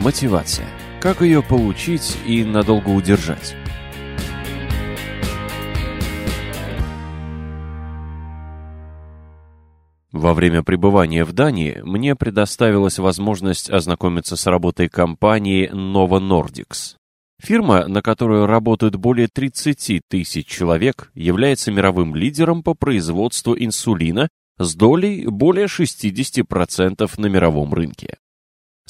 Мотивация. Как ее получить и надолго удержать? Во время пребывания в Дании мне предоставилась возможность ознакомиться с работой компании Novo Nordics. Фирма, на которую работают более 30 тысяч человек, является мировым лидером по производству инсулина с долей более 60% на мировом рынке.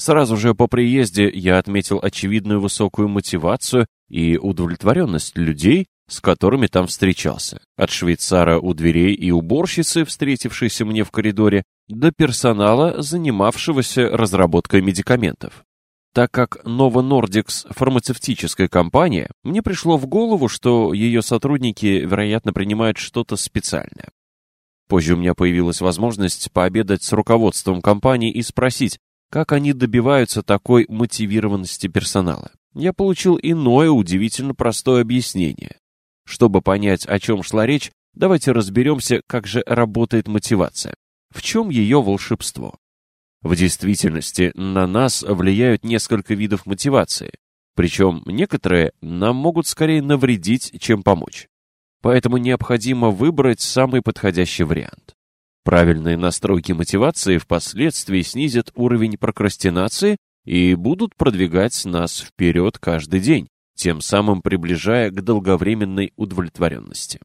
Сразу же по приезде я отметил очевидную высокую мотивацию и удовлетворенность людей, с которыми там встречался. От швейцара у дверей и уборщицы, встретившейся мне в коридоре, до персонала, занимавшегося разработкой медикаментов. Так как Novo Nordics – фармацевтическая компания, мне пришло в голову, что ее сотрудники, вероятно, принимают что-то специальное. Позже у меня появилась возможность пообедать с руководством компании и спросить, как они добиваются такой мотивированности персонала. Я получил иное удивительно простое объяснение. Чтобы понять, о чем шла речь, давайте разберемся, как же работает мотивация. В чем ее волшебство? В действительности на нас влияют несколько видов мотивации, причем некоторые нам могут скорее навредить, чем помочь. Поэтому необходимо выбрать самый подходящий вариант. Правильные настройки мотивации впоследствии снизят уровень прокрастинации и будут продвигать нас вперед каждый день, тем самым приближая к долговременной удовлетворенности.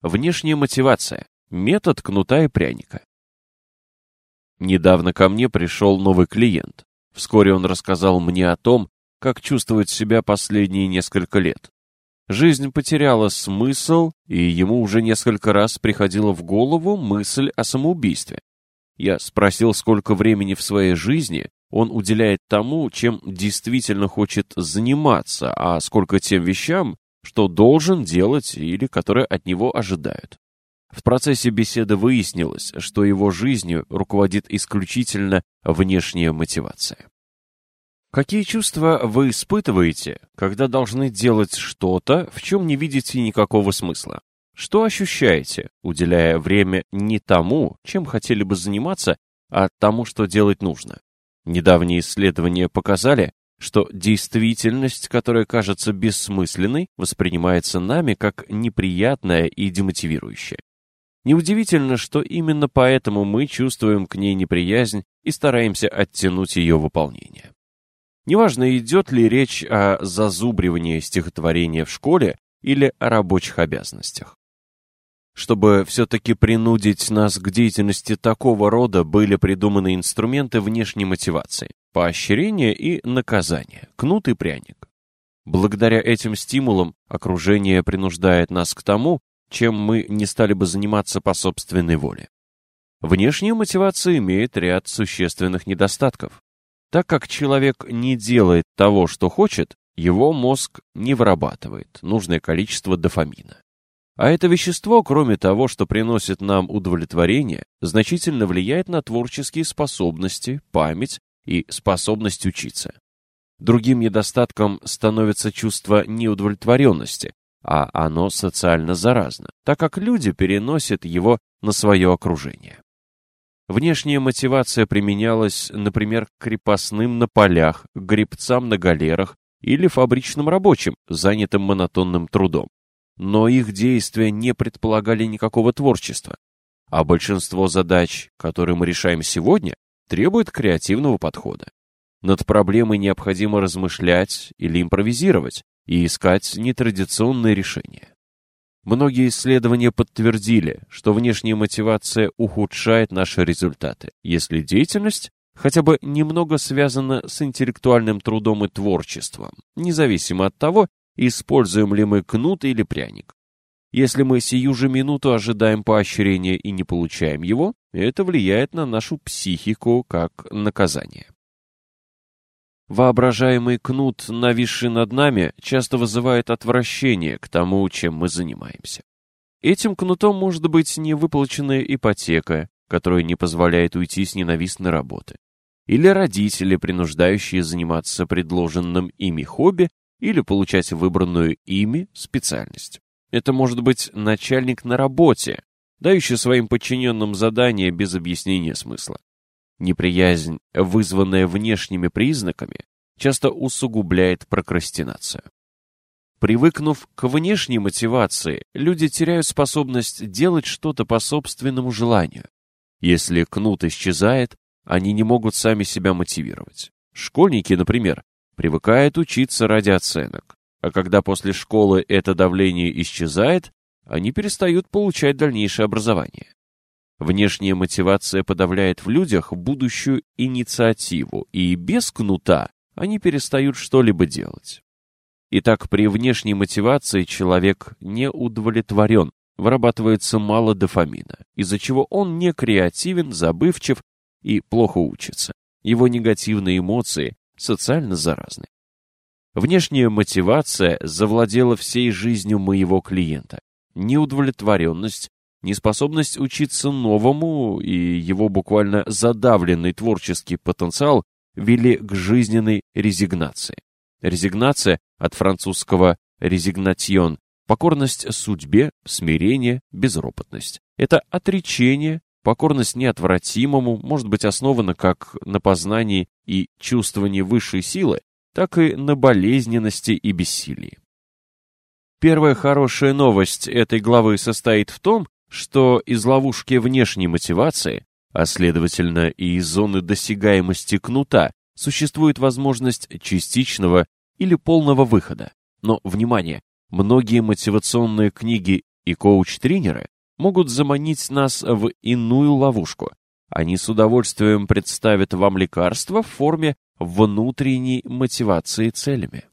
Внешняя мотивация. Метод кнута и пряника. Недавно ко мне пришел новый клиент. Вскоре он рассказал мне о том, как чувствует себя последние несколько лет. Жизнь потеряла смысл, и ему уже несколько раз приходила в голову мысль о самоубийстве. Я спросил, сколько времени в своей жизни он уделяет тому, чем действительно хочет заниматься, а сколько тем вещам, что должен делать или которые от него ожидают. В процессе беседы выяснилось, что его жизнью руководит исключительно внешняя мотивация. Какие чувства вы испытываете, когда должны делать что-то, в чем не видите никакого смысла? Что ощущаете, уделяя время не тому, чем хотели бы заниматься, а тому, что делать нужно? Недавние исследования показали, что действительность, которая кажется бессмысленной, воспринимается нами как неприятная и демотивирующая. Неудивительно, что именно поэтому мы чувствуем к ней неприязнь и стараемся оттянуть ее выполнение. Неважно, идет ли речь о зазубривании стихотворения в школе или о рабочих обязанностях. Чтобы все-таки принудить нас к деятельности такого рода, были придуманы инструменты внешней мотивации, поощрение и наказание, кнут и пряник. Благодаря этим стимулам окружение принуждает нас к тому, чем мы не стали бы заниматься по собственной воле. Внешняя мотивация имеет ряд существенных недостатков. Так как человек не делает того, что хочет, его мозг не вырабатывает нужное количество дофамина. А это вещество, кроме того, что приносит нам удовлетворение, значительно влияет на творческие способности, память и способность учиться. Другим недостатком становится чувство неудовлетворенности, а оно социально заразно, так как люди переносят его на свое окружение. Внешняя мотивация применялась, например, к крепостным на полях, к гребцам на галерах или фабричным рабочим, занятым монотонным трудом. Но их действия не предполагали никакого творчества. А большинство задач, которые мы решаем сегодня, требуют креативного подхода. Над проблемой необходимо размышлять или импровизировать, и искать нетрадиционные решения. Многие исследования подтвердили, что внешняя мотивация ухудшает наши результаты, если деятельность хотя бы немного связана с интеллектуальным трудом и творчеством, независимо от того, используем ли мы кнут или пряник. Если мы сию же минуту ожидаем поощрения и не получаем его, это влияет на нашу психику как наказание. Воображаемый кнут, нависший над нами, часто вызывает отвращение к тому, чем мы занимаемся. Этим кнутом может быть невыплаченная ипотека, которая не позволяет уйти с ненавистной работы. Или родители, принуждающие заниматься предложенным ими хобби или получать выбранную ими специальность. Это может быть начальник на работе, дающий своим подчиненным задания без объяснения смысла. Неприязнь, вызванная внешними признаками, часто усугубляет прокрастинацию. Привыкнув к внешней мотивации, люди теряют способность делать что-то по собственному желанию. Если кнут исчезает, они не могут сами себя мотивировать. Школьники, например, привыкают учиться ради оценок, а когда после школы это давление исчезает, они перестают получать дальнейшее образование. Внешняя мотивация подавляет в людях будущую инициативу, и без кнута они перестают что-либо делать. Итак, при внешней мотивации человек не удовлетворен, вырабатывается мало дофамина, из-за чего он не креативен, забывчив и плохо учится. Его негативные эмоции социально заразны. Внешняя мотивация завладела всей жизнью моего клиента. Неудовлетворенность, неспособность учиться новому и его буквально задавленный творческий потенциал вели к жизненной резигнации. Резигнация от французского «резигнатьон» — покорность судьбе, смирение, безропотность. Это отречение, покорность неотвратимому, может быть основана как на познании и чувствовании высшей силы, так и на болезненности и бессилии. Первая хорошая новость этой главы состоит в том, что из ловушки внешней мотивации, а следовательно и из зоны досягаемости кнута, существует возможность частичного или полного выхода. Но, внимание, многие мотивационные книги и коуч-тренеры могут заманить нас в иную ловушку. Они с удовольствием представят вам лекарства в форме внутренней мотивации целями.